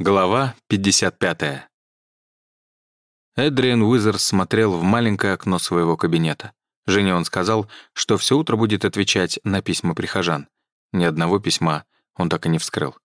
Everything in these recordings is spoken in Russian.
Глава 55. Эдриан Уизерс смотрел в маленькое окно своего кабинета. Жене он сказал, что все утро будет отвечать на письма прихожан. Ни одного письма он так и не вскрыл.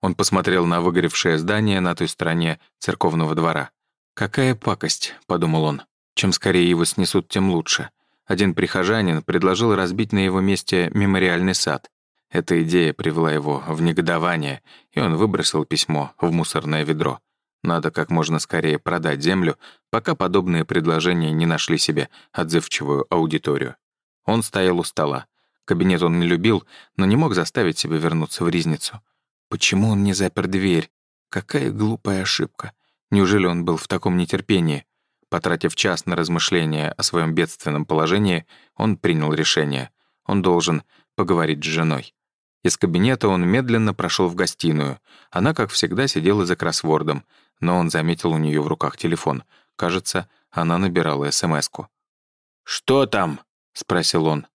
Он посмотрел на выгоревшее здание на той стороне церковного двора. «Какая пакость», — подумал он. «Чем скорее его снесут, тем лучше». Один прихожанин предложил разбить на его месте мемориальный сад. Эта идея привела его в негодование, и он выбросил письмо в мусорное ведро. Надо как можно скорее продать землю, пока подобные предложения не нашли себе отзывчивую аудиторию. Он стоял у стола. Кабинет он не любил, но не мог заставить себя вернуться в ризницу. Почему он не запер дверь? Какая глупая ошибка. Неужели он был в таком нетерпении? Потратив час на размышления о своем бедственном положении, он принял решение. Он должен поговорить с женой. Из кабинета он медленно прошел в гостиную. Она, как всегда, сидела за кроссвордом, но он заметил у нее в руках телефон. Кажется, она набирала СМС-ку. «Что там?» — спросил он.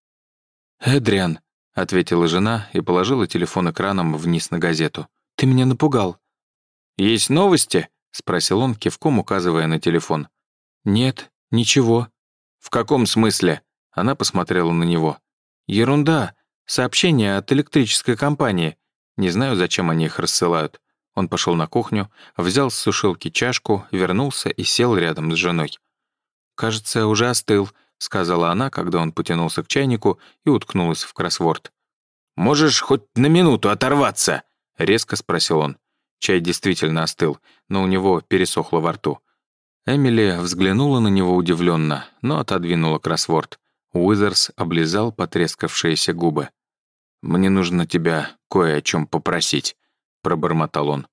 «Эдриан», — ответила жена и положила телефон экраном вниз на газету. «Ты меня напугал». «Есть новости?» — спросил он, кивком указывая на телефон. «Нет, ничего». «В каком смысле?» Она посмотрела на него. «Ерунда. Сообщение от электрической компании. Не знаю, зачем они их рассылают. Он пошел на кухню, взял с сушилки чашку, вернулся и сел рядом с женой. «Кажется, уже остыл», — сказала она, когда он потянулся к чайнику и уткнулась в кроссворд. «Можешь хоть на минуту оторваться?» — резко спросил он. Чай действительно остыл, но у него пересохло во рту. Эмили взглянула на него удивленно, но отодвинула кроссворд. Уизерс облизал потрескавшиеся губы. «Мне нужно тебя кое о чем попросить», — пробормотал он.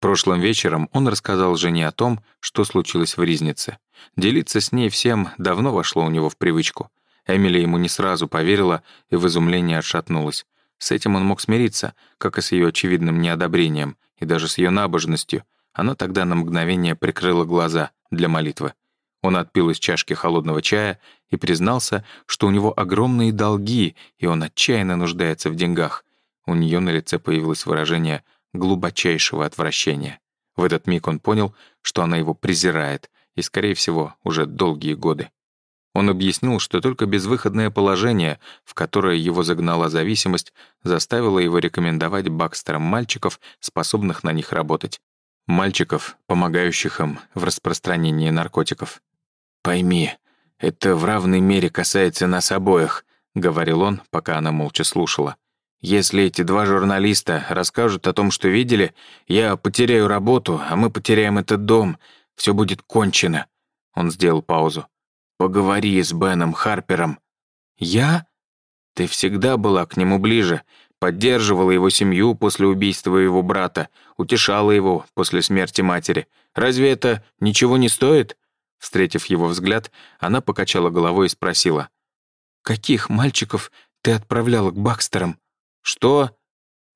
Прошлым вечером он рассказал жене о том, что случилось в Ризнице. Делиться с ней всем давно вошло у него в привычку. Эмили ему не сразу поверила и в изумлении отшатнулась. С этим он мог смириться, как и с ее очевидным неодобрением, и даже с ее набожностью. Она тогда на мгновение прикрыла глаза для молитвы. Он отпил из чашки холодного чая и признался, что у него огромные долги, и он отчаянно нуждается в деньгах. У нее на лице появилось выражение глубочайшего отвращения. В этот миг он понял, что она его презирает, и, скорее всего, уже долгие годы. Он объяснил, что только безвыходное положение, в которое его загнала зависимость, заставило его рекомендовать Бакстерам мальчиков, способных на них работать. Мальчиков, помогающих им в распространении наркотиков. «Пойми, это в равной мере касается нас обоих», — говорил он, пока она молча слушала. «Если эти два журналиста расскажут о том, что видели, я потеряю работу, а мы потеряем этот дом. Все будет кончено». Он сделал паузу. «Поговори с Беном Харпером». «Я?» «Ты всегда была к нему ближе, поддерживала его семью после убийства его брата, утешала его после смерти матери. Разве это ничего не стоит?» Встретив его взгляд, она покачала головой и спросила. «Каких мальчиков ты отправляла к Бакстерам?» «Что?»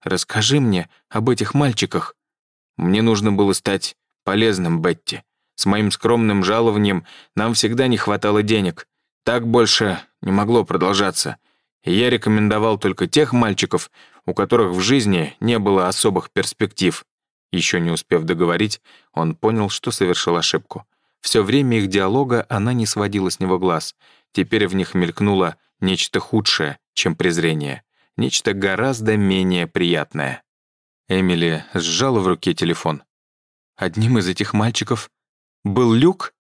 «Расскажи мне об этих мальчиках». «Мне нужно было стать полезным, Бетти. С моим скромным жалованием нам всегда не хватало денег. Так больше не могло продолжаться. И я рекомендовал только тех мальчиков, у которых в жизни не было особых перспектив». Еще не успев договорить, он понял, что совершил ошибку. Все время их диалога она не сводила с него глаз. Теперь в них мелькнуло нечто худшее, чем презрение. Нечто гораздо менее приятное. Эмили сжала в руке телефон. «Одним из этих мальчиков был Люк?»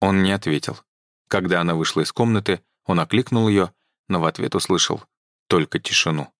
Он не ответил. Когда она вышла из комнаты, он окликнул ее, но в ответ услышал только тишину.